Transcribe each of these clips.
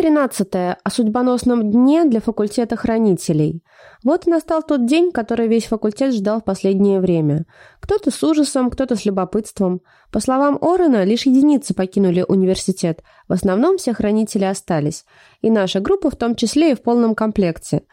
тринадцатое о судьбоносном дне для факультета хранителей. Вот и настал тот день, который весь факультет ждал в последнее время. Кто-то с ужасом, кто-то с любопытством. По словам Орена, лишь единицы покинули университет. В основном все хранители остались. И наша группа в том числе и в полном комплекте –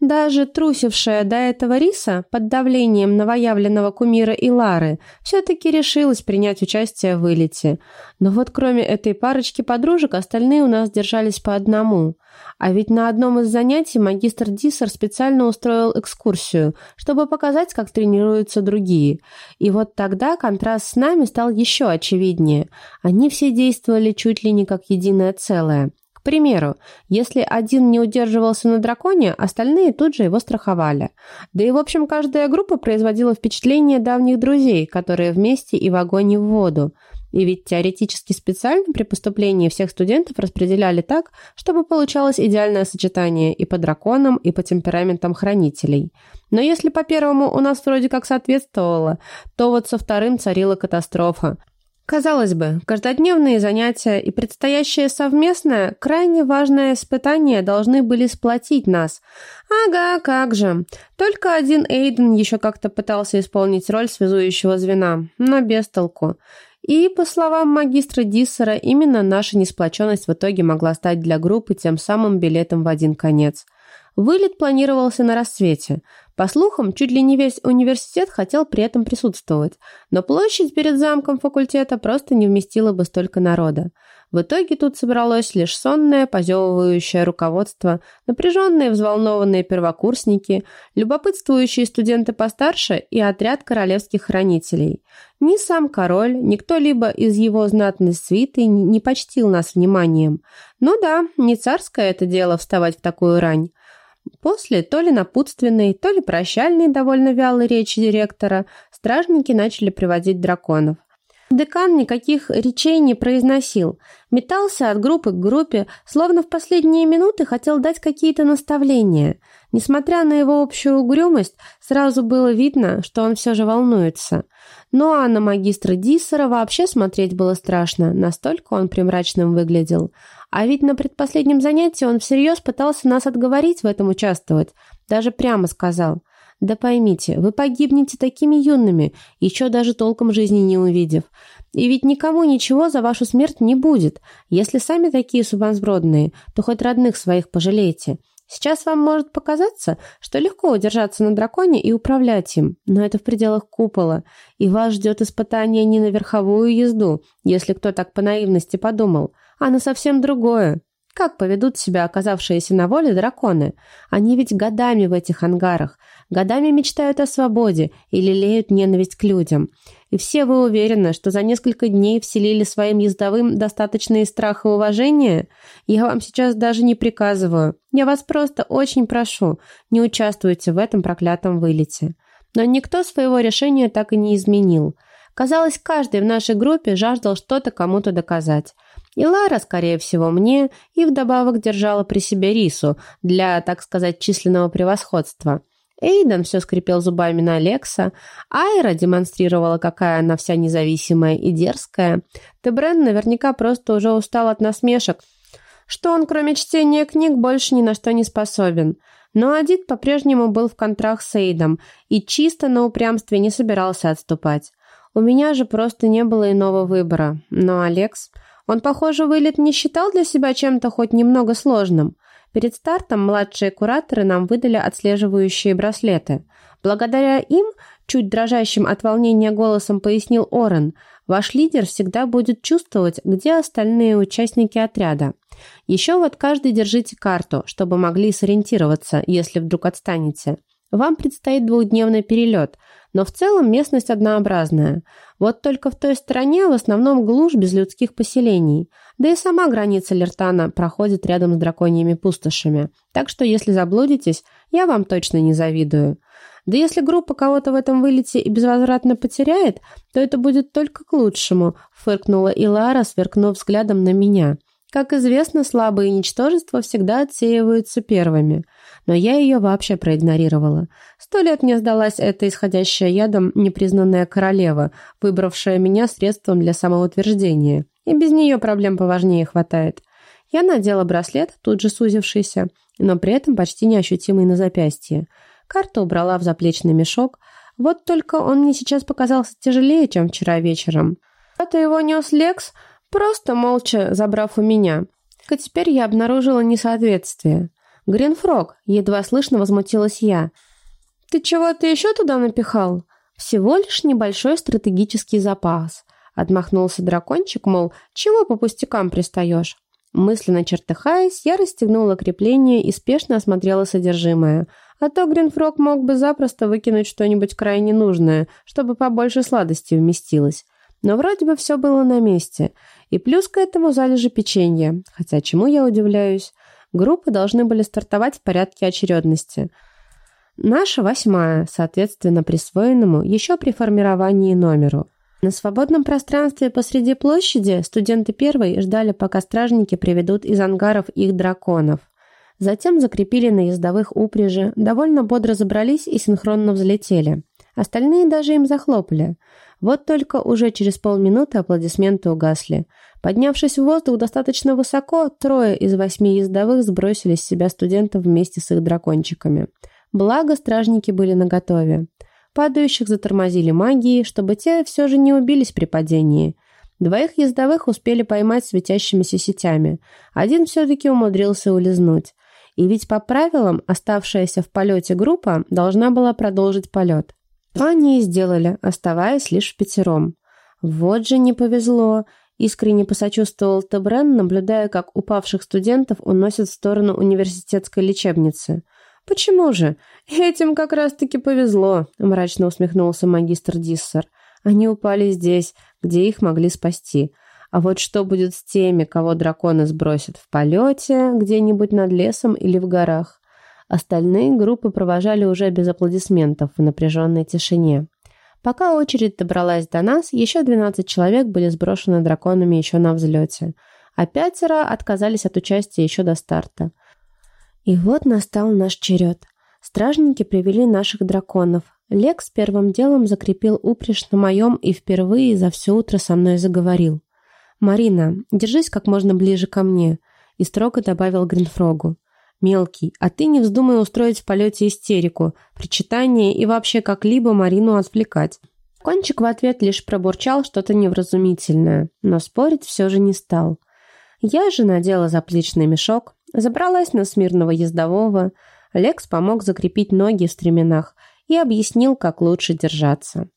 даже трусившая до этого Риса под давлением новоявленного кумира Илары все-таки решилась принять участие в вылете. Но вот кроме этой парочки подружек остальные у нас держались по одному. А ведь на одном из занятий магистр Диссер специально устроил экскурсию, чтобы показать, как тренируются другие. И вот тогда контраст с нами стал еще очевиднее. Они все действовали чуть ли не как единое целое. К примеру, если один не удерживался на драконе, остальные тут же его страховали. Да и, в общем, каждая группа производила впечатление давних друзей, которые вместе и в огонь, и в воду. И ведь теоретически специально при поступлении всех студентов распределяли так, чтобы получалось идеальное сочетание и по драконам, и по темпераментам хранителей. Но если по первому у нас вроде как соответствовало, то вот со вторым царила катастрофа. Казалось бы, каждодневные занятия и предстоящее совместное, крайне важное испытание должны были сплотить нас. Ага, как же. Только один Эйден еще как-то пытался исполнить роль связующего звена, но без толку. И, по словам магистра Диссера, именно наша несплоченность в итоге могла стать для группы тем самым билетом в один конец. Вылет планировался на рассвете. По слухам, чуть ли не весь университет хотел при этом присутствовать, но площадь перед замком факультета просто не вместила бы столько народа. В итоге тут собралось лишь сонное, позевывающее руководство, напряженные, взволнованные первокурсники, любопытствующие студенты постарше и отряд королевских хранителей. Ни сам король, ни кто-либо из его знатной свиты не почтил нас вниманием. Ну да, не царское это дело вставать в такую рань. После то ли напутственной, то ли прощальной довольно вялой речи директора стражники начали приводить драконов. Декан никаких речей не произносил, метался от группы к группе, словно в последние минуты хотел дать какие-то наставления. Несмотря на его общую угрюмость, сразу было видно, что он все же волнуется. Ну а на магистра Диссера вообще смотреть было страшно, настолько он примрачным выглядел. А ведь на предпоследнем занятии он всерьез пытался нас отговорить в этом участвовать. Даже прямо сказал. «Да поймите, вы погибнете такими юными, еще даже толком жизни не увидев. И ведь никому ничего за вашу смерть не будет. Если сами такие сумасбродные, то хоть родных своих пожалейте. Сейчас вам может показаться, что легко удержаться на драконе и управлять им, но это в пределах купола, и вас ждет испытание не на верховую езду, если кто так по наивности подумал, а на совсем другое. Как поведут себя оказавшиеся на воле драконы? Они ведь годами в этих ангарах, годами мечтают о свободе и лелеют ненависть к людям. И все вы уверены, что за несколько дней вселили своим ездовым достаточные страх и уважение? Я вам сейчас даже не приказываю. Я вас просто очень прошу, не участвуйте в этом проклятом вылете. Но никто своего решения так и не изменил. Казалось, каждый в нашей группе жаждал что-то кому-то доказать. И Лара, скорее всего, мне, и вдобавок держала при себе рису для, так сказать, численного превосходства. Эйден все скрипел зубами на Лекса, Айра демонстрировала, какая она вся независимая и дерзкая. Тебрен наверняка просто уже устал от насмешек, что он, кроме чтения книг, больше ни на что не способен. Но Адит по-прежнему был в контракт с Эйдом и чисто на упрямстве не собирался отступать. У меня же просто не было иного выбора. Но Алекс... Он, похоже, вылет не считал для себя чем-то хоть немного сложным. Перед стартом младшие кураторы нам выдали отслеживающие браслеты. Благодаря им, чуть дрожащим от волнения голосом пояснил Орен, ваш лидер всегда будет чувствовать, где остальные участники отряда. Еще вот каждый держите карту, чтобы могли сориентироваться, если вдруг отстанете. Вам предстоит двухдневный перелет, но в целом местность однообразная. Вот только в той стороне в основном глушь без людских поселений. Да и сама граница Лертана проходит рядом с драконьими пустошами. Так что если заблудитесь, я вам точно не завидую. Да если группа кого-то в этом вылете и безвозвратно потеряет, то это будет только к лучшему, фыркнула Илара, сверкнув взглядом на меня. Как известно, слабые ничтожества всегда отсеиваются первыми – но я ее вообще проигнорировала. Сто лет мне сдалась эта исходящая ядом непризнанная королева, выбравшая меня средством для самоутверждения. И без нее проблем поважнее хватает. Я надела браслет, тут же сузившийся, но при этом почти неощутимый на запястье. Карту убрала в заплечный мешок, вот только он мне сейчас показался тяжелее, чем вчера вечером. Это его нес Лекс, просто молча забрав у меня. А теперь я обнаружила несоответствие. «Гринфрог!» — едва слышно возмутилась я. «Ты чего-то еще туда напихал?» «Всего лишь небольшой стратегический запас», — отмахнулся дракончик, мол, «чего по пустякам пристаешь?» Мысленно чертыхаясь, я расстегнула крепление и спешно осмотрела содержимое. А то Гринфрог мог бы запросто выкинуть что-нибудь крайне нужное, чтобы побольше сладости вместилось. Но вроде бы все было на месте. И плюс к этому залежи печенья. Хотя чему я удивляюсь? Группы должны были стартовать в порядке очередности. Наша восьмая, соответственно, присвоенному еще при формировании номеру. На свободном пространстве посреди площади студенты первой ждали, пока стражники приведут из ангаров их драконов. Затем закрепили на ездовых упряжи, довольно бодро забрались и синхронно взлетели. Остальные даже им захлопали. Вот только уже через полминуты аплодисменты угасли. Поднявшись в воздух достаточно высоко, трое из восьми ездовых сбросили с себя студентов вместе с их дракончиками. Благо, стражники были наготове. Падающих затормозили магией, чтобы те все же не убились при падении. Двоих ездовых успели поймать светящимися сетями. Один все-таки умудрился улизнуть. И ведь по правилам оставшаяся в полете группа должна была продолжить полет. То они и сделали, оставаясь лишь пятером. Вот же не повезло. Искренне посочувствовал Тебрен, наблюдая, как упавших студентов уносят в сторону университетской лечебницы. «Почему же? Этим как раз-таки повезло», — мрачно усмехнулся магистр Диссер. «Они упали здесь, где их могли спасти. А вот что будет с теми, кого драконы сбросят в полете, где-нибудь над лесом или в горах?» Остальные группы провожали уже без аплодисментов в напряженной тишине. Пока очередь добралась до нас, еще 12 человек были сброшены драконами еще на взлете, а пятеро отказались от участия еще до старта. И вот настал наш черед. Стражники привели наших драконов. Лекс первым делом закрепил упряжь на моем и впервые за все утро со мной заговорил. «Марина, держись как можно ближе ко мне», и строго добавил Гринфрогу. «Мелкий, а ты не вздумай устроить в полете истерику, причитание и вообще как-либо Марину отвлекать». Кончик в ответ лишь пробурчал что-то невразумительное, но спорить все же не стал. Я же надела заплечный мешок, забралась на смирного ездового, Лекс помог закрепить ноги в стременах и объяснил, как лучше держаться.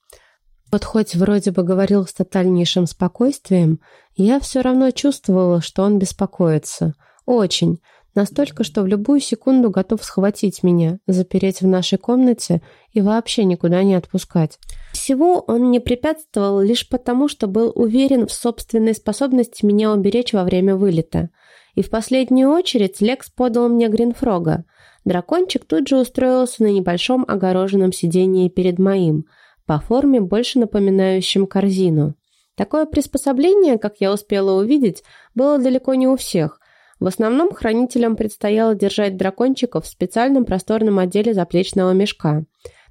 Вот хоть вроде бы говорил с тотальнейшим спокойствием, я все равно чувствовала, что он беспокоится. Очень. Настолько, что в любую секунду готов схватить меня, запереть в нашей комнате и вообще никуда не отпускать. Всего он не препятствовал лишь потому, что был уверен в собственной способности меня уберечь во время вылета. И в последнюю очередь Лекс подал мне Гринфрога. Дракончик тут же устроился на небольшом огороженном сидении перед моим, по форме больше напоминающим корзину. Такое приспособление, как я успела увидеть, было далеко не у всех, в основном хранителям предстояло держать дракончиков в специальном просторном отделе заплечного мешка.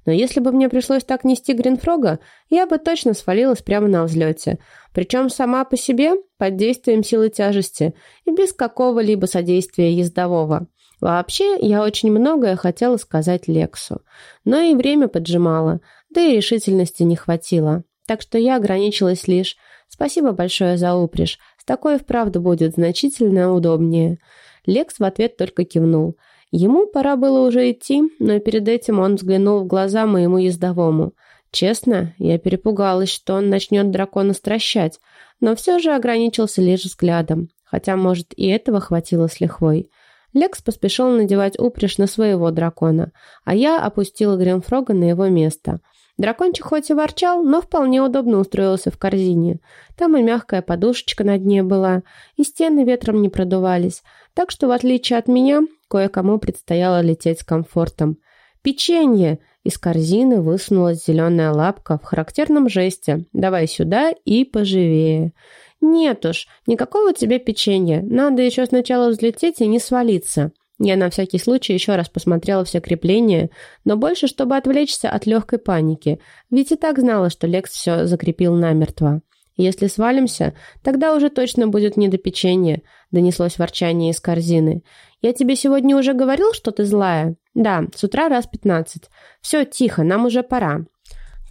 Но если бы мне пришлось так нести Гринфрога, я бы точно свалилась прямо на взлете. Причем сама по себе, под действием силы тяжести и без какого-либо содействия ездового. Вообще, я очень многое хотела сказать Лексу. Но и время поджимало, да и решительности не хватило. Так что я ограничилась лишь «Спасибо большое за упряжь. С такой вправду будет значительно удобнее. Лекс в ответ только кивнул. Ему пора было уже идти, но перед этим он взглянул в глаза моему ездовому. Честно, я перепугалась, что он начнет дракона стращать, но все же ограничился лишь взглядом, хотя, может, и этого хватило с лихвой. Лекс поспешил надевать упряжь на своего дракона, а я опустила Гримфрога на его место – Дракончик хоть и ворчал, но вполне удобно устроился в корзине. Там и мягкая подушечка на дне была, и стены ветром не продувались, так что, в отличие от меня, кое-кому предстояло лететь с комфортом. «Печенье!» Из корзины высунулась зеленая лапка в характерном жесте. «Давай сюда и поживее». «Нет уж, никакого тебе печенья. Надо еще сначала взлететь и не свалиться». Я на всякий случай еще раз посмотрела все крепления, но больше, чтобы отвлечься от легкой паники, ведь и так знала, что Лекс все закрепил намертво. Если свалимся, тогда уже точно будет не до печенья», — донеслось ворчание из корзины. «Я тебе сегодня уже говорил, что ты злая?» «Да, с утра раз пятнадцать. Все, тихо, нам уже пора».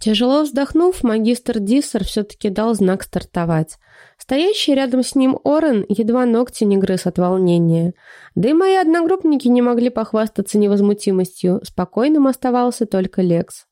Тяжело вздохнув, магистр Диссер все-таки дал знак стартовать. Стоящий рядом с ним Орен едва ногти не грыз от волнения. Да и мои одногруппники не могли похвастаться невозмутимостью, спокойным оставался только Лекс.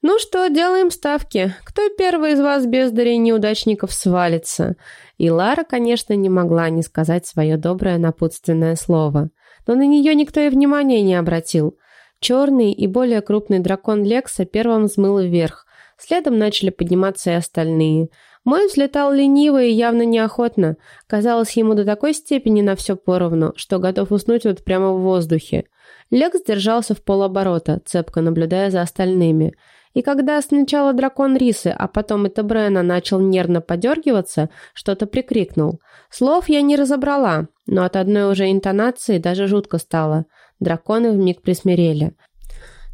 «Ну что, делаем ставки. Кто первый из вас, бездарей неудачников, свалится?» И Лара, конечно, не могла не сказать свое доброе напутственное слово. Но на нее никто и внимания не обратил. Черный и более крупный дракон Лекса первым взмыл вверх, Следом начали подниматься и остальные. Мой взлетал лениво и явно неохотно. Казалось ему до такой степени на все поровну, что готов уснуть вот прямо в воздухе. Лекс держался в полоборота, цепко наблюдая за остальными. И когда сначала дракон Рисы, а потом это Брена начал нервно подергиваться, что-то прикрикнул. Слов я не разобрала, но от одной уже интонации даже жутко стало. Драконы вмиг присмирели.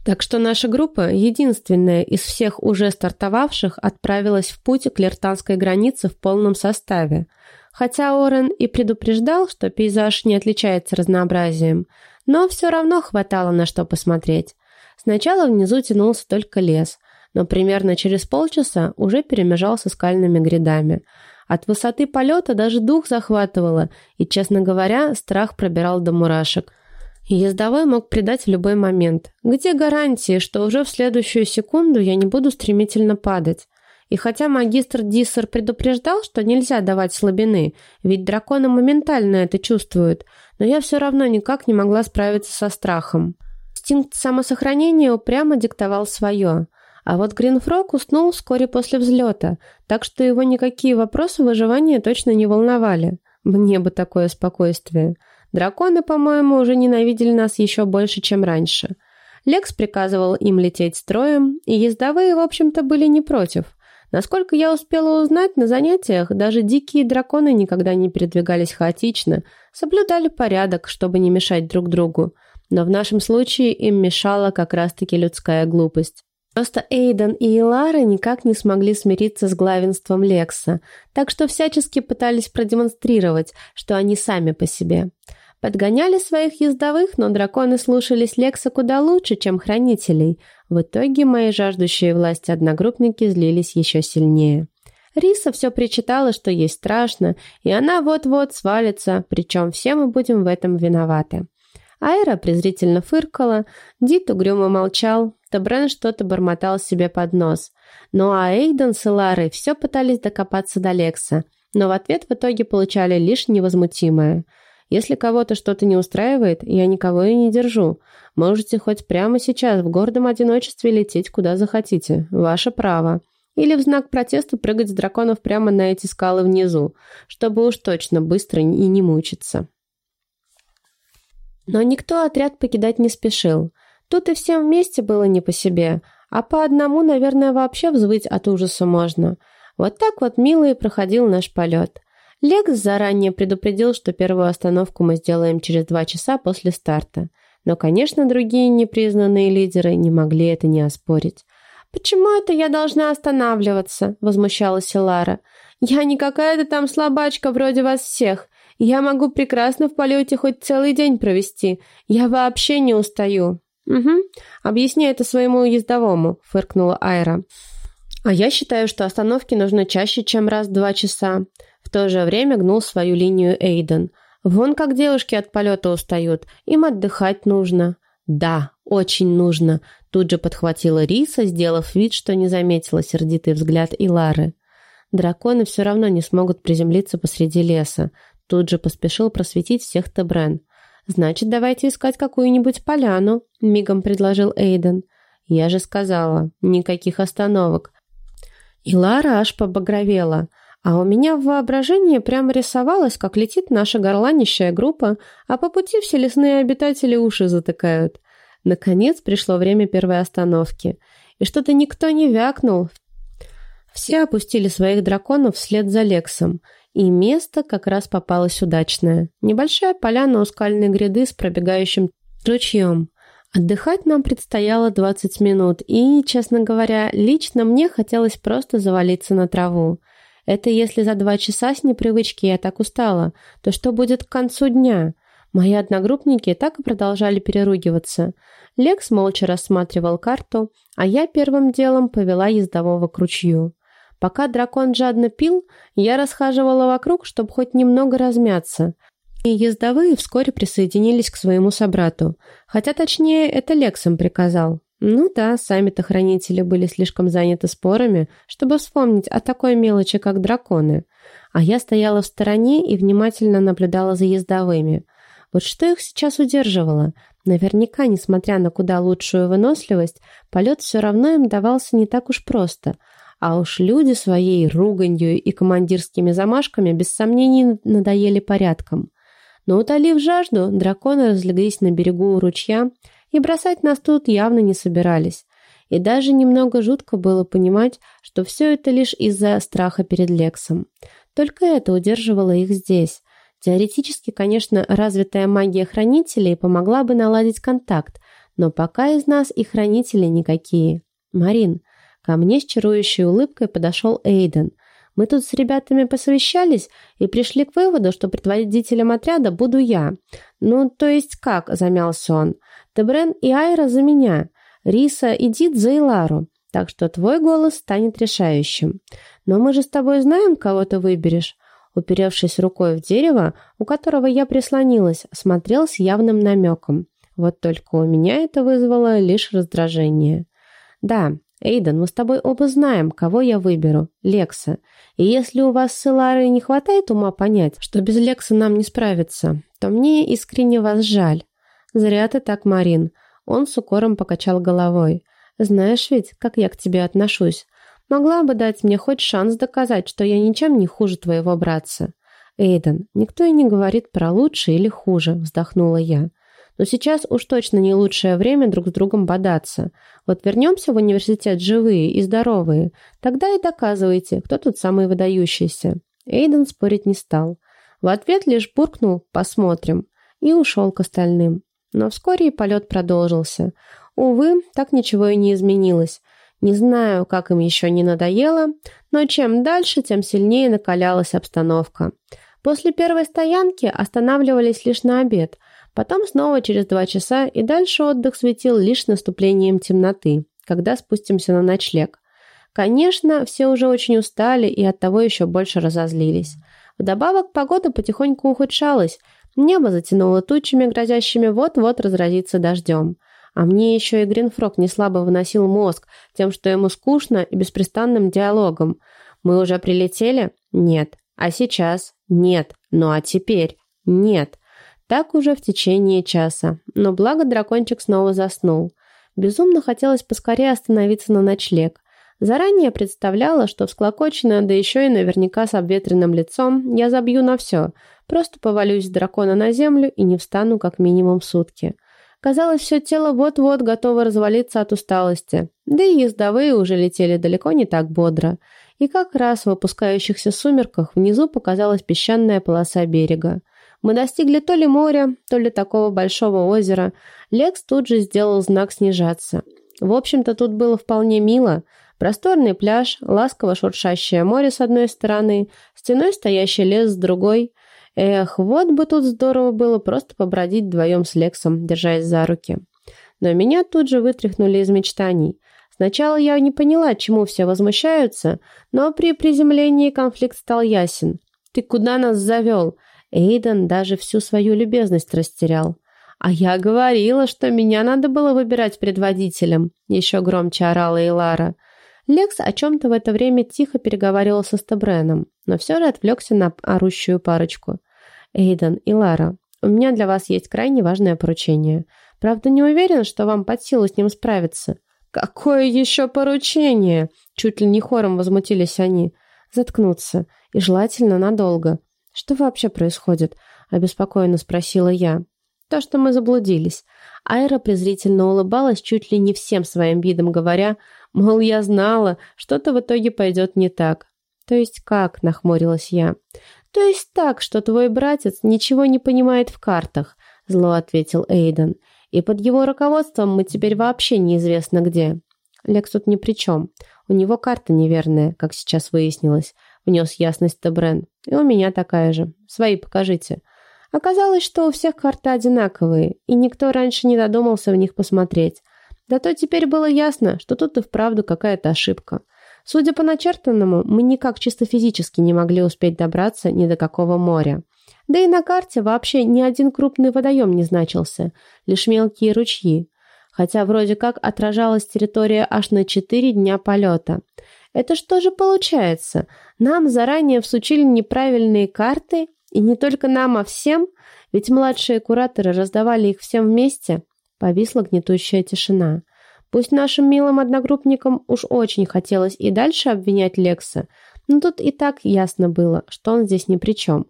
Так что наша группа, единственная из всех уже стартовавших, отправилась в путь к лертанской границе в полном составе. Хотя Орен и предупреждал, что пейзаж не отличается разнообразием, но все равно хватало на что посмотреть. Сначала внизу тянулся только лес, но примерно через полчаса уже перемежался скальными грядами. От высоты полета даже дух захватывало, и, честно говоря, страх пробирал до мурашек – Ездовой мог предать в любой момент. Где гарантии, что уже в следующую секунду я не буду стремительно падать? И хотя магистр Диссер предупреждал, что нельзя давать слабины, ведь драконы моментально это чувствуют, но я все равно никак не могла справиться со страхом. Инстинкт самосохранения упрямо диктовал свое. А вот Гринфрог уснул вскоре после взлета, так что его никакие вопросы выживания точно не волновали. Мне бы такое спокойствие. Драконы, по-моему, уже ненавидели нас еще больше, чем раньше. Лекс приказывал им лететь строем, и ездовые, в общем-то, были не против. Насколько я успела узнать, на занятиях даже дикие драконы никогда не передвигались хаотично, соблюдали порядок, чтобы не мешать друг другу. Но в нашем случае им мешала как раз-таки людская глупость. Просто Эйден и Илара никак не смогли смириться с главенством Лекса, так что всячески пытались продемонстрировать, что они сами по себе. Подгоняли своих ездовых, но драконы слушались Лекса куда лучше, чем хранителей. В итоге мои жаждущие власти одногруппники злились еще сильнее. Риса все причитала, что ей страшно, и она вот-вот свалится, причем все мы будем в этом виноваты. Айра презрительно фыркала, Дит угрюмо молчал, Табрен что-то бормотал себе под нос. Ну а Эйден с Ларой все пытались докопаться до Лекса, но в ответ в итоге получали лишь невозмутимое – если кого-то что-то не устраивает, я никого и не держу. Можете хоть прямо сейчас в гордом одиночестве лететь куда захотите. Ваше право. Или в знак протеста прыгать с драконов прямо на эти скалы внизу, чтобы уж точно быстро и не мучиться. Но никто отряд покидать не спешил. Тут и всем вместе было не по себе, а по одному, наверное, вообще взвыть от ужаса можно. Вот так вот мило и проходил наш полет. Лекс заранее предупредил, что первую остановку мы сделаем через два часа после старта. Но, конечно, другие непризнанные лидеры не могли это не оспорить. «Почему это я должна останавливаться?» – возмущалась Лара. «Я не какая-то там слабачка вроде вас всех. Я могу прекрасно в полете хоть целый день провести. Я вообще не устаю». «Угу. Объясни это своему ездовому», – фыркнула Айра. «А я считаю, что остановки нужны чаще, чем раз в два часа. В то же время гнул свою линию Эйден. «Вон как девушки от полета устают. Им отдыхать нужно». «Да, очень нужно», – тут же подхватила Риса, сделав вид, что не заметила сердитый взгляд Илары. «Драконы все равно не смогут приземлиться посреди леса», – тут же поспешил просветить всех Тебрен. «Значит, давайте искать какую-нибудь поляну», – мигом предложил Эйден. «Я же сказала, никаких остановок». Илара аж побагровела – а у меня в воображении прямо рисовалось, как летит наша горланищая группа, а по пути все лесные обитатели уши затыкают. Наконец пришло время первой остановки. И что-то никто не вякнул. Все опустили своих драконов вслед за Лексом. И место как раз попалось удачное. Небольшая поляна у скальной гряды с пробегающим ручьем. Отдыхать нам предстояло 20 минут, и, честно говоря, лично мне хотелось просто завалиться на траву. Это если за два часа с непривычки я так устала, то что будет к концу дня? Мои одногруппники так и продолжали переругиваться. Лекс молча рассматривал карту, а я первым делом повела ездового к ручью. Пока дракон жадно пил, я расхаживала вокруг, чтобы хоть немного размяться. И ездовые вскоре присоединились к своему собрату. Хотя точнее, это Лекс им приказал. Ну да, сами-то хранители были слишком заняты спорами, чтобы вспомнить о такой мелочи, как драконы. А я стояла в стороне и внимательно наблюдала за ездовыми. Вот что их сейчас удерживало? Наверняка, несмотря на куда лучшую выносливость, полет все равно им давался не так уж просто. А уж люди своей руганью и командирскими замашками без сомнений надоели порядком. Но утолив жажду, драконы разлеглись на берегу ручья и бросать нас тут явно не собирались. И даже немного жутко было понимать, что все это лишь из-за страха перед Лексом. Только это удерживало их здесь. Теоретически, конечно, развитая магия хранителей помогла бы наладить контакт, но пока из нас и хранители никакие. Марин, ко мне с чарующей улыбкой подошел Эйден. Мы тут с ребятами посовещались и пришли к выводу, что предводителем отряда буду я. Ну, то есть как, замялся он. Тебрен и Айра за меня. Риса и Дид за Илару. Так что твой голос станет решающим. Но мы же с тобой знаем, кого ты выберешь. Уперевшись рукой в дерево, у которого я прислонилась, смотрел с явным намеком. Вот только у меня это вызвало лишь раздражение. «Да, Эйден, мы с тобой оба знаем, кого я выберу. Лекса. И если у вас с Иларой не хватает ума понять, что без Лекса нам не справиться, то мне искренне вас жаль. Зря ты так, Марин». Он с укором покачал головой. «Знаешь ведь, как я к тебе отношусь. Могла бы дать мне хоть шанс доказать, что я ничем не хуже твоего братца. Эйден, никто и не говорит про лучше или хуже, вздохнула я. Но сейчас уж точно не лучшее время друг с другом бодаться. Вот вернемся в университет живые и здоровые. Тогда и доказывайте, кто тут самый выдающийся. Эйден спорить не стал. В ответ лишь буркнул «посмотрим» и ушел к остальным. Но вскоре и полет продолжился. Увы, так ничего и не изменилось. Не знаю, как им еще не надоело, но чем дальше, тем сильнее накалялась обстановка. После первой стоянки останавливались лишь на обед, потом снова через два часа и дальше отдых светил лишь наступлением темноты, когда спустимся на ночлег. Конечно, все уже очень устали и оттого еще больше разозлились. Вдобавок погода потихоньку ухудшалась, небо затянуло тучами, грозящими вот-вот разразиться дождем. А мне еще и Гринфрог не слабо выносил мозг тем, что ему скучно и беспрестанным диалогом. «Мы уже прилетели?» «Нет». «А сейчас?» «Нет». «Ну а теперь?» «Нет». Так уже в течение часа. Но благо дракончик снова заснул. Безумно хотелось поскорее остановиться на ночлег. Заранее представляла, что всклокоченная, да еще и наверняка с обветренным лицом, я забью на все. Просто повалюсь с дракона на землю и не встану как минимум сутки. Казалось, все тело вот-вот готово развалиться от усталости. Да и ездовые уже летели далеко не так бодро. И как раз в опускающихся сумерках внизу показалась песчаная полоса берега. Мы достигли то ли моря, то ли такого большого озера. Лекс тут же сделал знак снижаться. В общем-то, тут было вполне мило. Просторный пляж, ласково шуршащее море с одной стороны, стеной стоящий лес с другой – Эх, вот бы тут здорово было просто побродить вдвоем с Лексом, держась за руки. Но меня тут же вытряхнули из мечтаний. Сначала я не поняла, чему все возмущаются, но при приземлении конфликт стал ясен. «Ты куда нас завел?» Эйден даже всю свою любезность растерял. «А я говорила, что меня надо было выбирать предводителем», еще громче орала Илара. Лекс о чем-то в это время тихо переговаривался с Тебреном, но все же отвлекся на орущую парочку. Эйден и Лара, у меня для вас есть крайне важное поручение. Правда, не уверен, что вам под силу с ним справиться». «Какое еще поручение?» Чуть ли не хором возмутились они. «Заткнуться. И желательно надолго». «Что вообще происходит?» Обеспокоенно спросила я. «То, что мы заблудились». Айра презрительно улыбалась, чуть ли не всем своим видом говоря, мол, я знала, что-то в итоге пойдет не так. «То есть как?» – нахмурилась я. «То есть так, что твой братец ничего не понимает в картах», — зло ответил Эйден. «И под его руководством мы теперь вообще неизвестно где». Лекс тут ни при чем. У него карта неверная, как сейчас выяснилось. — внес ясность Тебрен. «И у меня такая же. Свои покажите». Оказалось, что у всех карты одинаковые, и никто раньше не додумался в них посмотреть. Да то теперь было ясно, что тут и вправду какая-то ошибка. Судя по начертанному, мы никак чисто физически не могли успеть добраться ни до какого моря. Да и на карте вообще ни один крупный водоем не значился, лишь мелкие ручьи. Хотя вроде как отражалась территория аж на четыре дня полета. Это что же получается? Нам заранее всучили неправильные карты, и не только нам, а всем? Ведь младшие кураторы раздавали их всем вместе. Повисла гнетущая тишина. Пусть нашим милым одногруппникам уж очень хотелось и дальше обвинять Лекса, но тут и так ясно было, что он здесь ни при чем.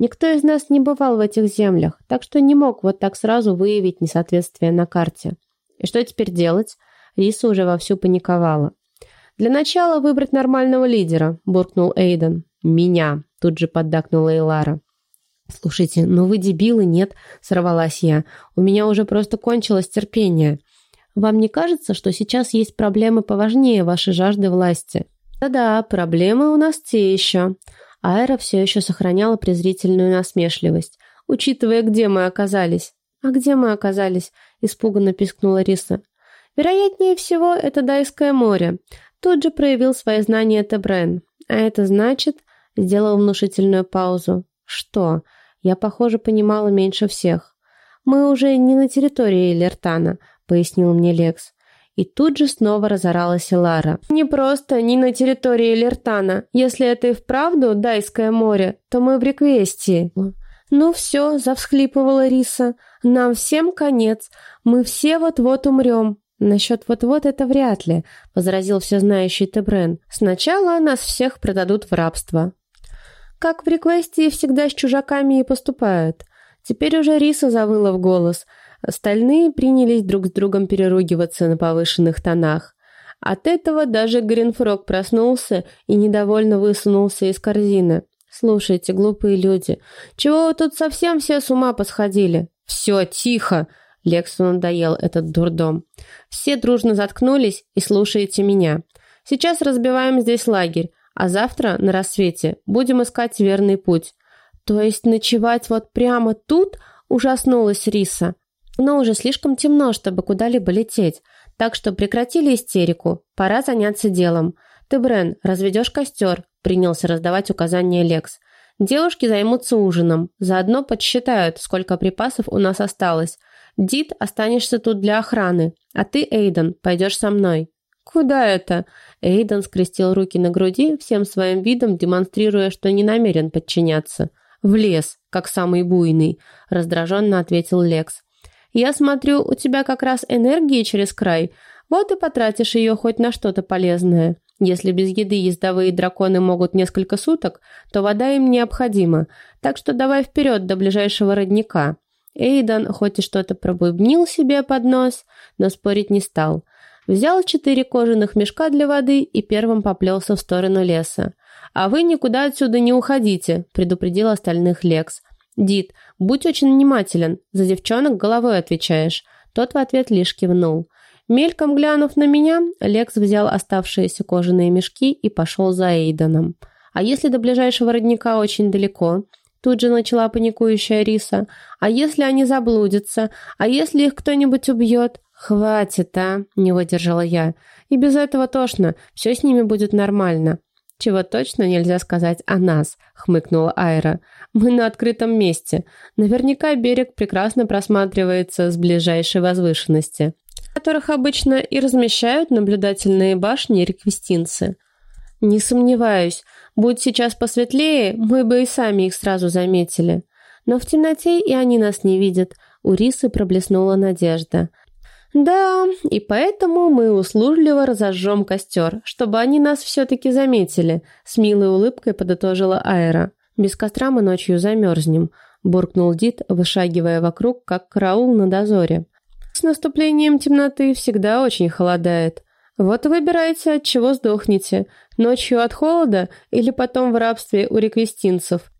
Никто из нас не бывал в этих землях, так что не мог вот так сразу выявить несоответствие на карте. И что теперь делать? Риса уже вовсю паниковала. «Для начала выбрать нормального лидера», – буркнул Эйден. «Меня», – тут же поддакнула Элара. «Слушайте, ну вы дебилы, нет?» – сорвалась я. «У меня уже просто кончилось терпение. Вам не кажется, что сейчас есть проблемы поважнее вашей жажды власти?» «Да-да, проблемы у нас те еще». Айра все еще сохраняла презрительную насмешливость, учитывая, где мы оказались. «А где мы оказались?» – испуганно пискнула Риса. «Вероятнее всего, это Дайское море». Тут же проявил свои знания Тебрен. «А это значит...» – сделал внушительную паузу. «Что?» Я, похоже, понимала меньше всех. «Мы уже не на территории Лертана», — пояснил мне Лекс. И тут же снова разоралась Лара. «Не просто не на территории Лертана. Если это и вправду Дайское море, то мы в реквестии». «Ну все», — завсхлипывала Риса. «Нам всем конец. Мы все вот-вот умрем». «Насчет вот-вот это вряд ли», — возразил всезнающий Тебрен. «Сначала нас всех продадут в рабство, как в реквесте всегда с чужаками и поступают. Теперь уже Риса завыла в голос. Остальные принялись друг с другом переругиваться на повышенных тонах. От этого даже Гринфрог проснулся и недовольно высунулся из корзины. «Слушайте, глупые люди, чего вы тут совсем все с ума посходили?» «Все, тихо!» Лексу надоел этот дурдом. «Все дружно заткнулись и слушаете меня. Сейчас разбиваем здесь лагерь а завтра на рассвете будем искать верный путь. То есть ночевать вот прямо тут? Ужаснулась Риса. Но уже слишком темно, чтобы куда-либо лететь, так что прекратили истерику, пора заняться делом. Ты, Брен, разведешь костер, принялся раздавать указания Лекс. Девушки займутся ужином, заодно подсчитают, сколько припасов у нас осталось. Дид, останешься тут для охраны, а ты, Эйден, пойдешь со мной. «Куда это?» Эйден скрестил руки на груди, всем своим видом демонстрируя, что не намерен подчиняться. «В лес, как самый буйный», — раздраженно ответил Лекс. «Я смотрю, у тебя как раз энергии через край. Вот и потратишь ее хоть на что-то полезное. Если без еды ездовые драконы могут несколько суток, то вода им необходима, так что давай вперед до ближайшего родника». Эйден хоть и что-то пробубнил себе под нос, но спорить не стал — Взял четыре кожаных мешка для воды и первым поплелся в сторону леса. «А вы никуда отсюда не уходите», — предупредил остальных Лекс. «Дид, будь очень внимателен, за девчонок головой отвечаешь». Тот в ответ лишь кивнул. Мельком глянув на меня, Лекс взял оставшиеся кожаные мешки и пошел за Эйденом. «А если до ближайшего родника очень далеко?» Тут же начала паникующая Риса. «А если они заблудятся? А если их кто-нибудь убьет? «Хватит, а!» — не выдержала я. «И без этого тошно. Все с ними будет нормально». «Чего точно нельзя сказать о нас», — хмыкнула Айра. «Мы на открытом месте. Наверняка берег прекрасно просматривается с ближайшей возвышенности, в которых обычно и размещают наблюдательные башни и реквестинцы». «Не сомневаюсь. Будь сейчас посветлее, мы бы и сами их сразу заметили. Но в темноте и они нас не видят». У Рисы проблеснула надежда. «Да, и поэтому мы услужливо разожжем костер, чтобы они нас все-таки заметили», — с милой улыбкой подытожила Айра. «Без костра мы ночью замерзнем», — буркнул Дид, вышагивая вокруг, как караул на дозоре. «С наступлением темноты всегда очень холодает. Вот выбирайте, от чего сдохнете. Ночью от холода или потом в рабстве у реквестинцев».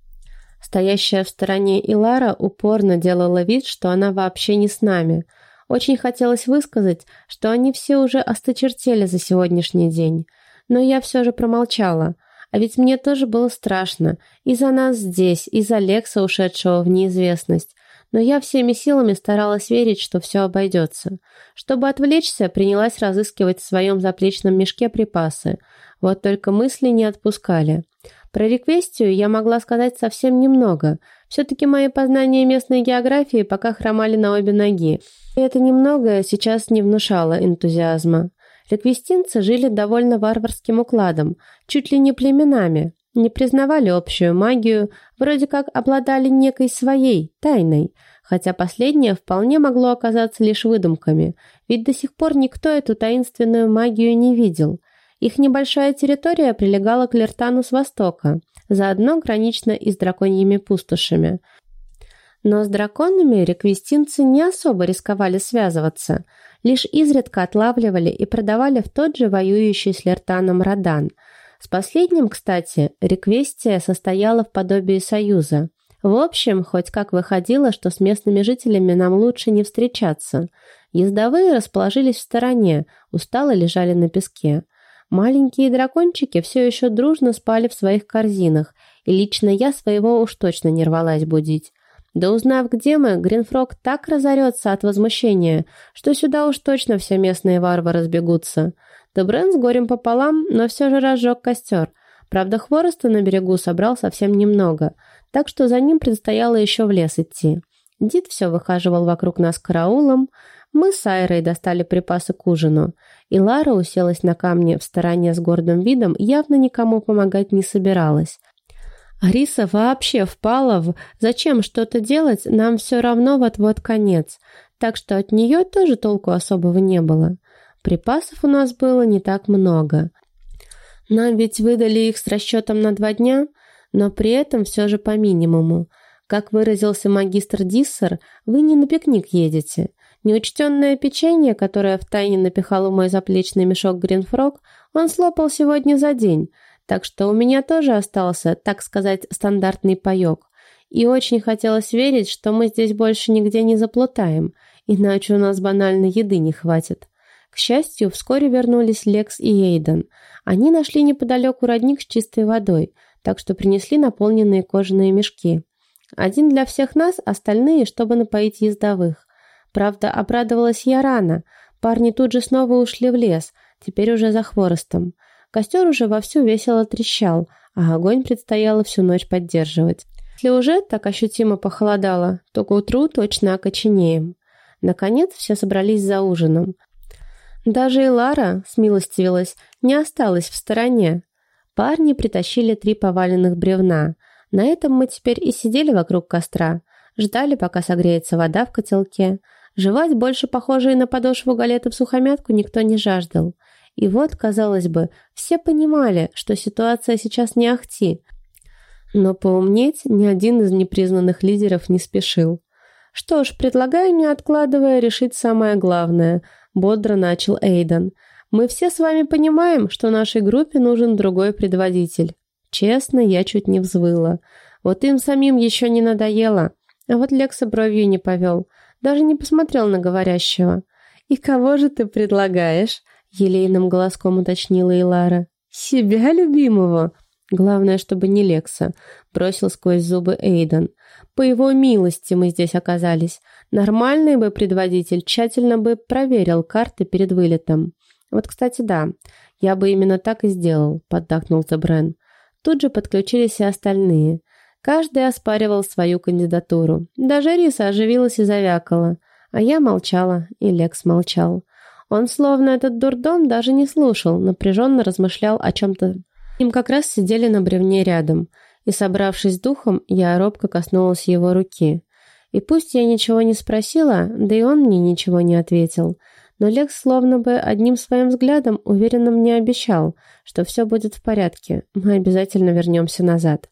Стоящая в стороне Илара упорно делала вид, что она вообще не с нами — очень хотелось высказать, что они все уже осточертели за сегодняшний день. Но я все же промолчала. А ведь мне тоже было страшно. И за нас здесь, и за Лекса, ушедшего в неизвестность. Но я всеми силами старалась верить, что все обойдется. Чтобы отвлечься, принялась разыскивать в своем заплечном мешке припасы. Вот только мысли не отпускали. Про реквестию я могла сказать совсем немного. Все-таки мои познания местной географии пока хромали на обе ноги. И это немногое сейчас не внушало энтузиазма. Реквестинцы жили довольно варварским укладом, чуть ли не племенами, не признавали общую магию, вроде как обладали некой своей, тайной, хотя последнее вполне могло оказаться лишь выдумками, ведь до сих пор никто эту таинственную магию не видел. Их небольшая территория прилегала к Лертану с востока, заодно гранично и с драконьими пустошами. Но с драконами реквестинцы не особо рисковали связываться – лишь изредка отлавливали и продавали в тот же воюющий с Лертаном Радан. С последним, кстати, реквестия состояла в подобии союза. В общем, хоть как выходило, что с местными жителями нам лучше не встречаться. Ездовые расположились в стороне, устало лежали на песке. Маленькие дракончики все еще дружно спали в своих корзинах, и лично я своего уж точно не рвалась будить. Да узнав, где мы, Гринфрог так разорется от возмущения, что сюда уж точно все местные варвары сбегутся. Дебрен с горем пополам, но все же разжег костер. Правда, хвороста на берегу собрал совсем немного, так что за ним предстояло еще в лес идти. Дид все выхаживал вокруг нас караулом, мы с Айрой достали припасы к ужину, и Лара уселась на камне в стороне с гордым видом, явно никому помогать не собиралась. Ариса вообще впала в «зачем что-то делать, нам все равно вот-вот конец», так что от нее тоже толку особого не было. Припасов у нас было не так много. Нам ведь выдали их с расчетом на два дня, но при этом все же по минимуму. Как выразился магистр Диссер, вы не на пикник едете. Неучтенное печенье, которое втайне напихал в мой заплечный мешок Гринфрог, он слопал сегодня за день – так что у меня тоже остался, так сказать, стандартный паёк. И очень хотелось верить, что мы здесь больше нигде не заплутаем, иначе у нас банально еды не хватит. К счастью, вскоре вернулись Лекс и Эйден. Они нашли неподалеку родник с чистой водой, так что принесли наполненные кожаные мешки. Один для всех нас, остальные, чтобы напоить ездовых. Правда, обрадовалась я рано. Парни тут же снова ушли в лес, теперь уже за хворостом. Костер уже вовсю весело трещал, а огонь предстояло всю ночь поддерживать. Если уже так ощутимо похолодало, то к утру точно окоченеем. Наконец все собрались за ужином. Даже и Лара, смилостивилась, не осталась в стороне. Парни притащили три поваленных бревна. На этом мы теперь и сидели вокруг костра, ждали, пока согреется вода в котелке. Жевать больше похожие на подошву галеты в сухомятку никто не жаждал. И вот, казалось бы, все понимали, что ситуация сейчас не ахти. Но поумнеть ни один из непризнанных лидеров не спешил. «Что ж, предлагаю, не откладывая, решить самое главное», — бодро начал Эйден. «Мы все с вами понимаем, что нашей группе нужен другой предводитель. Честно, я чуть не взвыла. Вот им самим еще не надоело. А вот Лекса бровью не повел. Даже не посмотрел на говорящего. «И кого же ты предлагаешь?» Елейным голоском уточнила Илара. «Себя любимого?» «Главное, чтобы не Лекса», — бросил сквозь зубы Эйден. «По его милости мы здесь оказались. Нормальный бы предводитель тщательно бы проверил карты перед вылетом». «Вот, кстати, да, я бы именно так и сделал», — поддакнул Зебрен. Тут же подключились и остальные. Каждый оспаривал свою кандидатуру. Даже Риса оживилась и завякала. А я молчала, и Лекс молчал. Он словно этот дурдом даже не слушал, напряженно размышлял о чем-то. Им как раз сидели на бревне рядом, и, собравшись духом, я робко коснулась его руки. И пусть я ничего не спросила, да и он мне ничего не ответил, но Лекс словно бы одним своим взглядом уверенно мне обещал, что все будет в порядке, мы обязательно вернемся назад.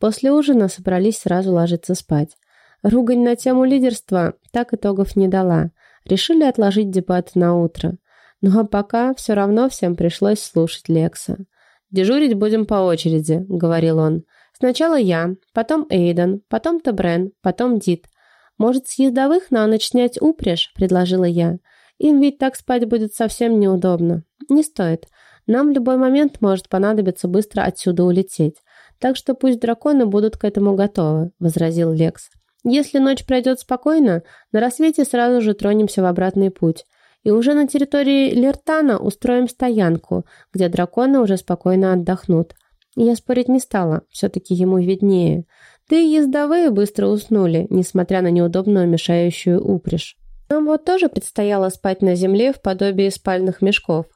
После ужина собрались сразу ложиться спать. Ругань на тему лидерства так итогов не дала – решили отложить дебаты на утро. Ну а пока все равно всем пришлось слушать Лекса. «Дежурить будем по очереди», — говорил он. «Сначала я, потом Эйден, потом Табрен, потом Дит. Может, с ездовых на ночь снять упряжь?» — предложила я. «Им ведь так спать будет совсем неудобно. Не стоит. Нам в любой момент может понадобиться быстро отсюда улететь. Так что пусть драконы будут к этому готовы», — возразил Лекс. «Если ночь пройдет спокойно, на рассвете сразу же тронемся в обратный путь. И уже на территории Лертана устроим стоянку, где драконы уже спокойно отдохнут. Я спорить не стала, все-таки ему виднее. Да и ездовые быстро уснули, несмотря на неудобную мешающую упряжь. Нам вот тоже предстояло спать на земле в подобии спальных мешков.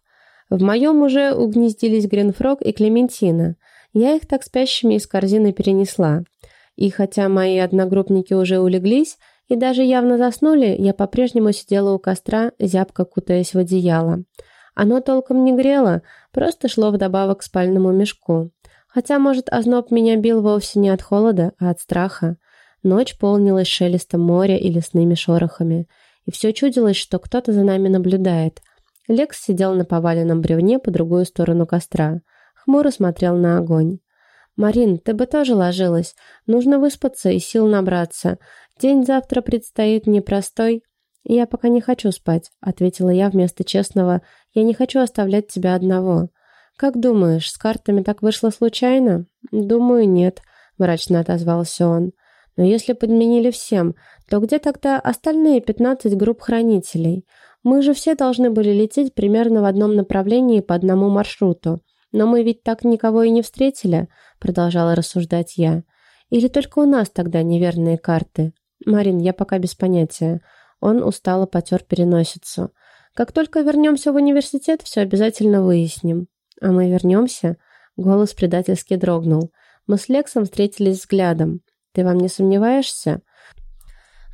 В моем уже угнездились Гринфрог и Клементина. Я их так спящими из корзины перенесла. И хотя мои одногруппники уже улеглись и даже явно заснули, я по-прежнему сидела у костра, зябко кутаясь в одеяло. Оно толком не грело, просто шло вдобавок к спальному мешку. Хотя, может, озноб меня бил вовсе не от холода, а от страха. Ночь полнилась шелестом моря и лесными шорохами. И все чудилось, что кто-то за нами наблюдает. Лекс сидел на поваленном бревне по другую сторону костра. Хмуро смотрел на огонь. «Марин, ты бы тоже ложилась. Нужно выспаться и сил набраться. День завтра предстоит непростой». «Я пока не хочу спать», — ответила я вместо честного. «Я не хочу оставлять тебя одного». «Как думаешь, с картами так вышло случайно?» «Думаю, нет», — мрачно отозвался он. «Но если подменили всем, то где тогда остальные 15 групп хранителей? Мы же все должны были лететь примерно в одном направлении по одному маршруту. Но мы ведь так никого и не встретили», — продолжала рассуждать я. «Или только у нас тогда неверные карты?» «Марин, я пока без понятия». Он устало потер переносицу. «Как только вернемся в университет, все обязательно выясним». «А мы вернемся?» Голос предательски дрогнул. Мы с Лексом встретились взглядом. «Ты вам не сомневаешься?»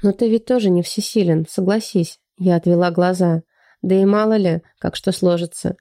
«Но ты ведь тоже не всесилен, согласись». Я отвела глаза. «Да и мало ли, как что сложится».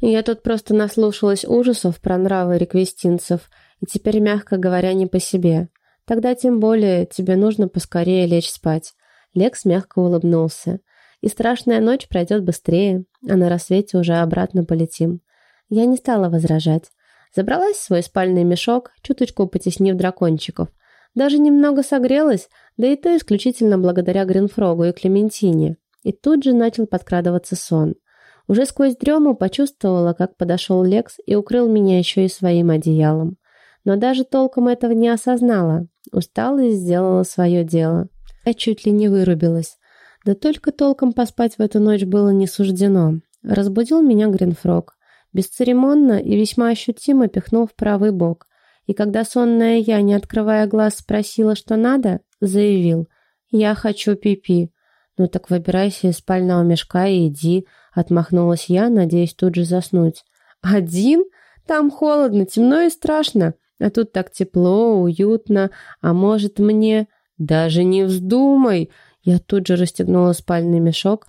Я тут просто наслушалась ужасов про нравы реквестинцев, и теперь, мягко говоря, не по себе. Тогда тем более тебе нужно поскорее лечь спать. Лекс мягко улыбнулся. И страшная ночь пройдет быстрее, а на рассвете уже обратно полетим. Я не стала возражать. Забралась в свой спальный мешок, чуточку потеснив дракончиков. Даже немного согрелась, да и то исключительно благодаря Гринфрогу и Клементине. И тут же начал подкрадываться сон. Уже сквозь дрему почувствовала, как подошел Лекс и укрыл меня еще и своим одеялом. Но даже толком этого не осознала. Устала и сделала свое дело. Я чуть ли не вырубилась. Да только толком поспать в эту ночь было не суждено. Разбудил меня Гринфрог бесцеремонно и весьма ощутимо пихнул в правый бок. И когда сонная я, не открывая глаз, спросила, что надо, заявил «Я хочу пипи». «Ну так выбирайся из спального мешка и иди», — отмахнулась я, надеясь тут же заснуть. «Один? Там холодно, темно и страшно. А тут так тепло, уютно. А может мне...» «Даже не вздумай!» Я тут же расстегнула спальный мешок,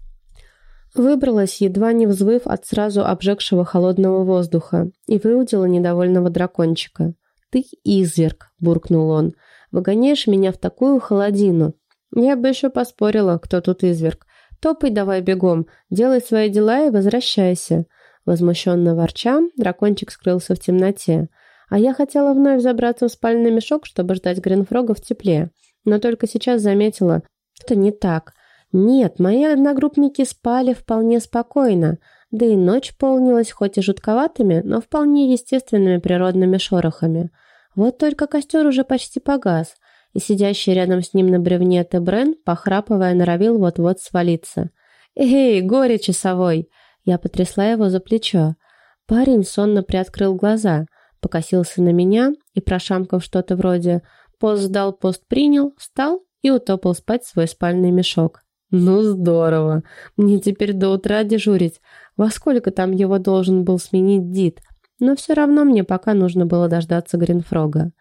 Выбралась, едва не взвыв от сразу обжегшего холодного воздуха, и выудила недовольного дракончика. «Ты изверг», — буркнул он. «Выгоняешь меня в такую холодину». Я бы еще поспорила, кто тут изверг. «Топай давай бегом, делай свои дела и возвращайся». Возмущенно ворча, дракончик скрылся в темноте. А я хотела вновь забраться в спальный мешок, чтобы ждать Гринфрога в тепле. Но только сейчас заметила, что не так. Нет, мои одногруппники спали вполне спокойно, да и ночь полнилась хоть и жутковатыми, но вполне естественными природными шорохами. Вот только костер уже почти погас, и сидящий рядом с ним на бревне Тебрен, похрапывая, норовил вот-вот свалиться. «Эй, горе часовой!» Я потрясла его за плечо. Парень сонно приоткрыл глаза, покосился на меня и, прошамкав что-то вроде «пост сдал, пост принял», встал и утопал спать свой спальный мешок. «Ну здорово! Мне теперь до утра дежурить. Во сколько там его должен был сменить Дид? Но все равно мне пока нужно было дождаться Гринфрога.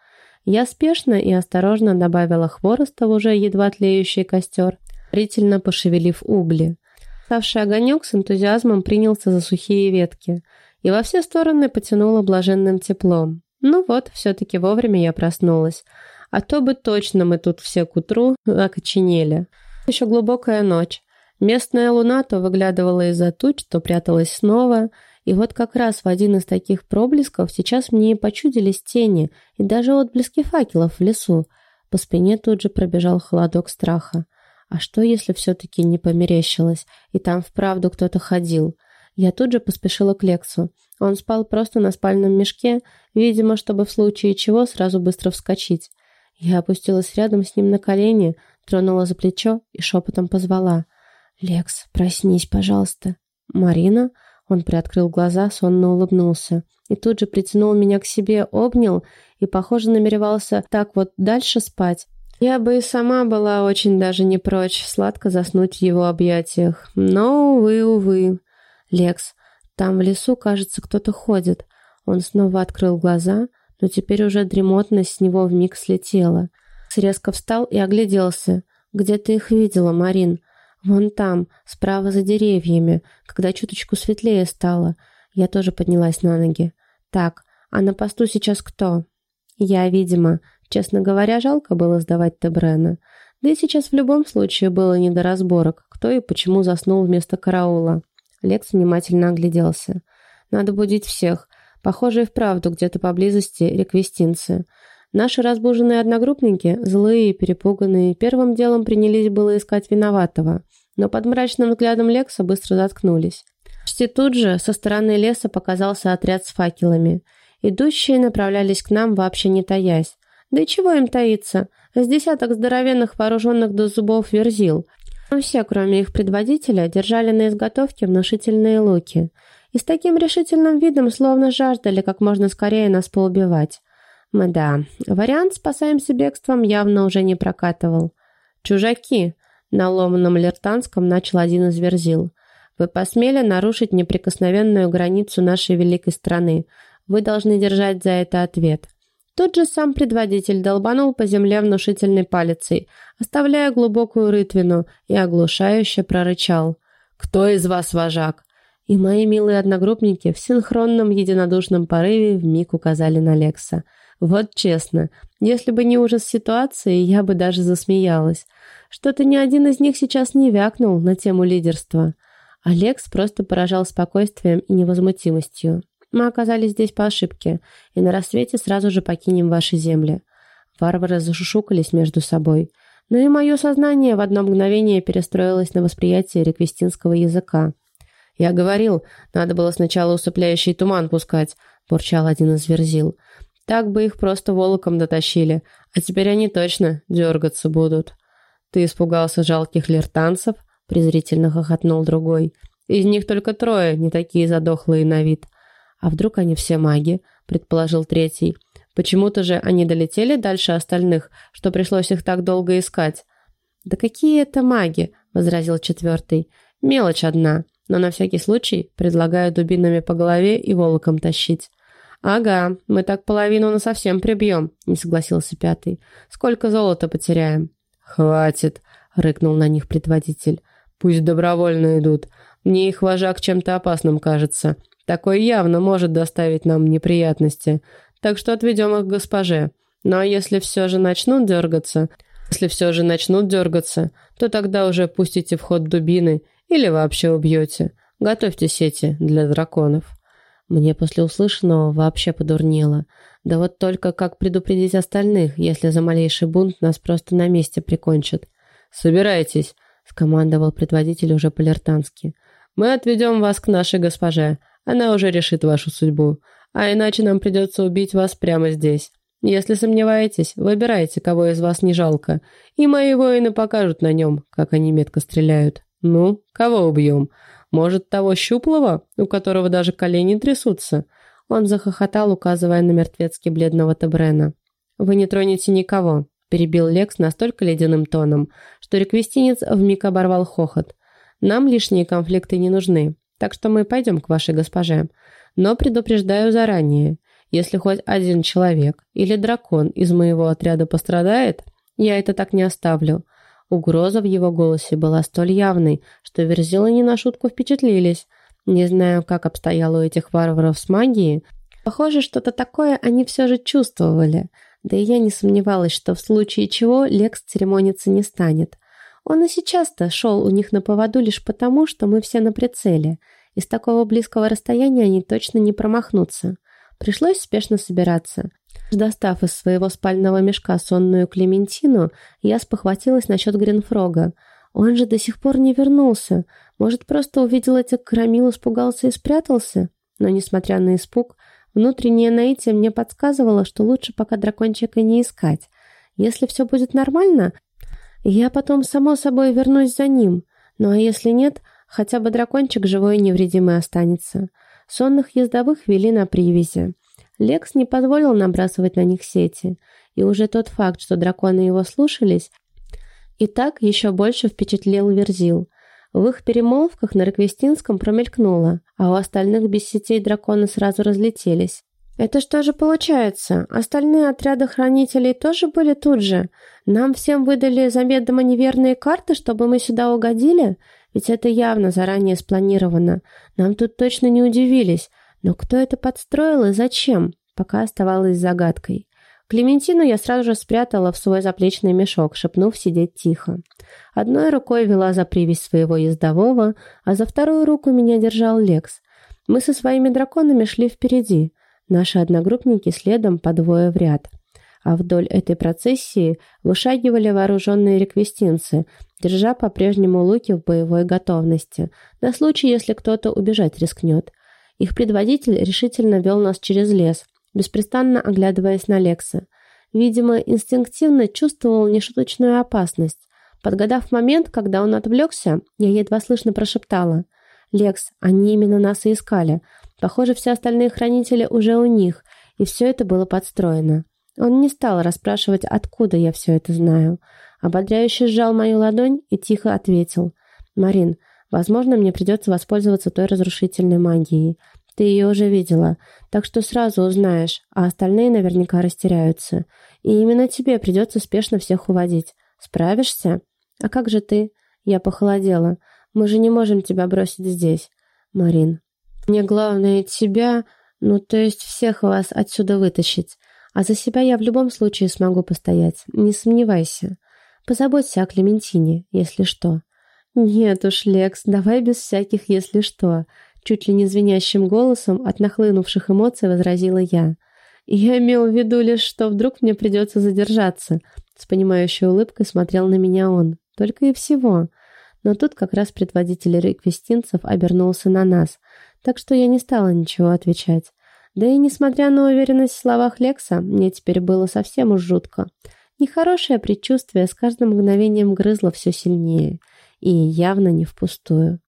Я спешно и осторожно добавила хвороста в уже едва тлеющий костер, рительно пошевелив угли. Ставший огонек с энтузиазмом принялся за сухие ветки и во все стороны потянуло блаженным теплом. Ну вот, все-таки вовремя я проснулась. А то бы точно мы тут все к утру окоченели. Еще глубокая ночь. Местная луна то выглядывала из-за туч, то пряталась снова. И вот как раз в один из таких проблесков сейчас мне и почудились тени, и даже отблески факелов в лесу. По спине тут же пробежал холодок страха. А что, если все-таки не померещилось, и там вправду кто-то ходил? Я тут же поспешила к Лексу. Он спал просто на спальном мешке, видимо, чтобы в случае чего сразу быстро вскочить. Я опустилась рядом с ним на колени, тронула за плечо и шепотом позвала. «Лекс, проснись, пожалуйста». «Марина?» Он приоткрыл глаза, сонно улыбнулся. И тут же притянул меня к себе, обнял и, похоже, намеревался так вот дальше спать. Я бы и сама была очень даже не прочь сладко заснуть в его объятиях. Но, увы, увы. «Лекс, там в лесу, кажется, кто-то ходит». Он снова открыл глаза, но теперь уже дремотность с него вмиг слетела. Резко встал и огляделся. «Где ты их видела, Марин?» «Вон там, справа за деревьями, когда чуточку светлее стало». Я тоже поднялась на ноги. «Так, а на посту сейчас кто?» «Я, видимо. Честно говоря, жалко было сдавать Тебрена. Да и сейчас в любом случае было не до разборок, кто и почему заснул вместо караула». Лекс внимательно огляделся. «Надо будить всех. Похоже, и вправду где-то поблизости реквестинцы. Наши разбуженные одногруппники, злые и перепуганные, первым делом принялись было искать виноватого, но под мрачным взглядом Лекса быстро заткнулись. Почти тут же со стороны леса показался отряд с факелами. Идущие направлялись к нам, вообще не таясь. Да и чего им таиться? С десяток здоровенных вооруженных до зубов верзил. Все, кроме их предводителя, держали на изготовке внушительные луки. И с таким решительным видом словно жаждали как можно скорее нас поубивать. Мы да, вариант «спасаемся бегством» явно уже не прокатывал. «Чужаки!» — на ломаном лертанском начал один из верзил. «Вы посмели нарушить неприкосновенную границу нашей великой страны. Вы должны держать за это ответ». Тот же сам предводитель долбанул по земле внушительной палицей, оставляя глубокую рытвину, и оглушающе прорычал. «Кто из вас вожак?» И мои милые одногруппники в синхронном единодушном порыве вмиг указали на Лекса – вот честно, если бы не ужас ситуации, я бы даже засмеялась. Что-то ни один из них сейчас не вякнул на тему лидерства. Алекс просто поражал спокойствием и невозмутимостью. Мы оказались здесь по ошибке, и на рассвете сразу же покинем ваши земли. Варвары зашушукались между собой. Но и мое сознание в одно мгновение перестроилось на восприятие реквестинского языка. «Я говорил, надо было сначала усыпляющий туман пускать», – бурчал один из верзил. Так бы их просто волоком дотащили, а теперь они точно дергаться будут. Ты испугался жалких лертанцев? Презрительно хохотнул другой. Из них только трое, не такие задохлые на вид. А вдруг они все маги? Предположил третий. Почему-то же они долетели дальше остальных, что пришлось их так долго искать. «Да какие это маги?» – возразил четвертый. «Мелочь одна, но на всякий случай предлагаю дубинами по голове и волоком тащить. «Ага, мы так половину на совсем прибьем», — не согласился пятый. «Сколько золота потеряем?» «Хватит», — рыкнул на них предводитель. «Пусть добровольно идут. Мне их вожак чем-то опасным кажется. Такой явно может доставить нам неприятности. Так что отведем их к госпоже. Ну а если все же начнут дергаться, если все же начнут дергаться, то тогда уже пустите в ход дубины или вообще убьете. Готовьте сети для драконов». Мне после услышанного вообще подурнело. Да вот только как предупредить остальных, если за малейший бунт нас просто на месте прикончат? «Собирайтесь», — скомандовал предводитель уже по-лертански. «Мы отведем вас к нашей госпоже. Она уже решит вашу судьбу. А иначе нам придется убить вас прямо здесь. Если сомневаетесь, выбирайте, кого из вас не жалко, и мои воины покажут на нем, как они метко стреляют. Ну, кого убьем?» Может, того щуплого, у которого даже колени трясутся?» Он захохотал, указывая на мертвецки бледного Тебрена. «Вы не тронете никого», – перебил Лекс настолько ледяным тоном, что реквестинец вмиг оборвал хохот. «Нам лишние конфликты не нужны, так что мы пойдем к вашей госпоже. Но предупреждаю заранее, если хоть один человек или дракон из моего отряда пострадает, я это так не оставлю. Угроза в его голосе была столь явной, что верзилы не на шутку впечатлились. Не знаю, как обстояло у этих варваров с магией. Похоже, что-то такое они все же чувствовали. Да и я не сомневалась, что в случае чего Лекс церемониться не станет. Он и сейчас-то шел у них на поводу лишь потому, что мы все на прицеле. Из такого близкого расстояния они точно не промахнутся. Пришлось спешно собираться. Достав из своего спального мешка сонную Клементину, я спохватилась насчет Гринфрога. Он же до сих пор не вернулся. Может, просто увидел этих громил, испугался и спрятался? Но, несмотря на испуг, внутреннее наитие мне подсказывало, что лучше пока дракончика не искать. Если все будет нормально, я потом, само собой, вернусь за ним. Ну а если нет, хотя бы дракончик живой и невредимый останется. Сонных ездовых вели на привязи. Лекс не позволил набрасывать на них сети, и уже тот факт, что драконы его слушались, и так еще больше впечатлил Верзил. В их перемолвках на Реквестинском промелькнуло, а у остальных без сетей драконы сразу разлетелись. «Это что же получается? Остальные отряды хранителей тоже были тут же? Нам всем выдали заведомо неверные карты, чтобы мы сюда угодили? Ведь это явно заранее спланировано. Нам тут точно не удивились. Но кто это подстроил и зачем?» Пока оставалось загадкой. Клементину я сразу же спрятала в свой заплечный мешок, шепнув сидеть тихо. Одной рукой вела за привязь своего ездового, а за вторую руку меня держал Лекс. Мы со своими драконами шли впереди, наши одногруппники следом по двое в ряд. А вдоль этой процессии вышагивали вооруженные реквестинцы, держа по-прежнему луки в боевой готовности, на случай, если кто-то убежать рискнет. Их предводитель решительно вел нас через лес – беспрестанно оглядываясь на Лекса. Видимо, инстинктивно чувствовал нешуточную опасность. Подгадав момент, когда он отвлекся, я едва слышно прошептала. «Лекс, они именно нас и искали. Похоже, все остальные хранители уже у них, и все это было подстроено». Он не стал расспрашивать, откуда я все это знаю. Ободряюще сжал мою ладонь и тихо ответил. «Марин, возможно, мне придется воспользоваться той разрушительной магией. Ты ее уже видела, так что сразу узнаешь, а остальные наверняка растеряются. И именно тебе придется спешно всех уводить. Справишься? А как же ты? Я похолодела. Мы же не можем тебя бросить здесь. Марин. Мне главное тебя, ну то есть всех вас отсюда вытащить. А за себя я в любом случае смогу постоять, не сомневайся. Позаботься о Клементине, если что. Нет уж, Лекс, давай без всяких «если что». Чуть ли не звенящим голосом от нахлынувших эмоций возразила я. «Я имел в виду лишь, что вдруг мне придется задержаться», с понимающей улыбкой смотрел на меня он. Только и всего. Но тут как раз предводитель реквестинцев обернулся на нас, так что я не стала ничего отвечать. Да и несмотря на уверенность в словах Лекса, мне теперь было совсем уж жутко. Нехорошее предчувствие с каждым мгновением грызло все сильнее. И явно не впустую.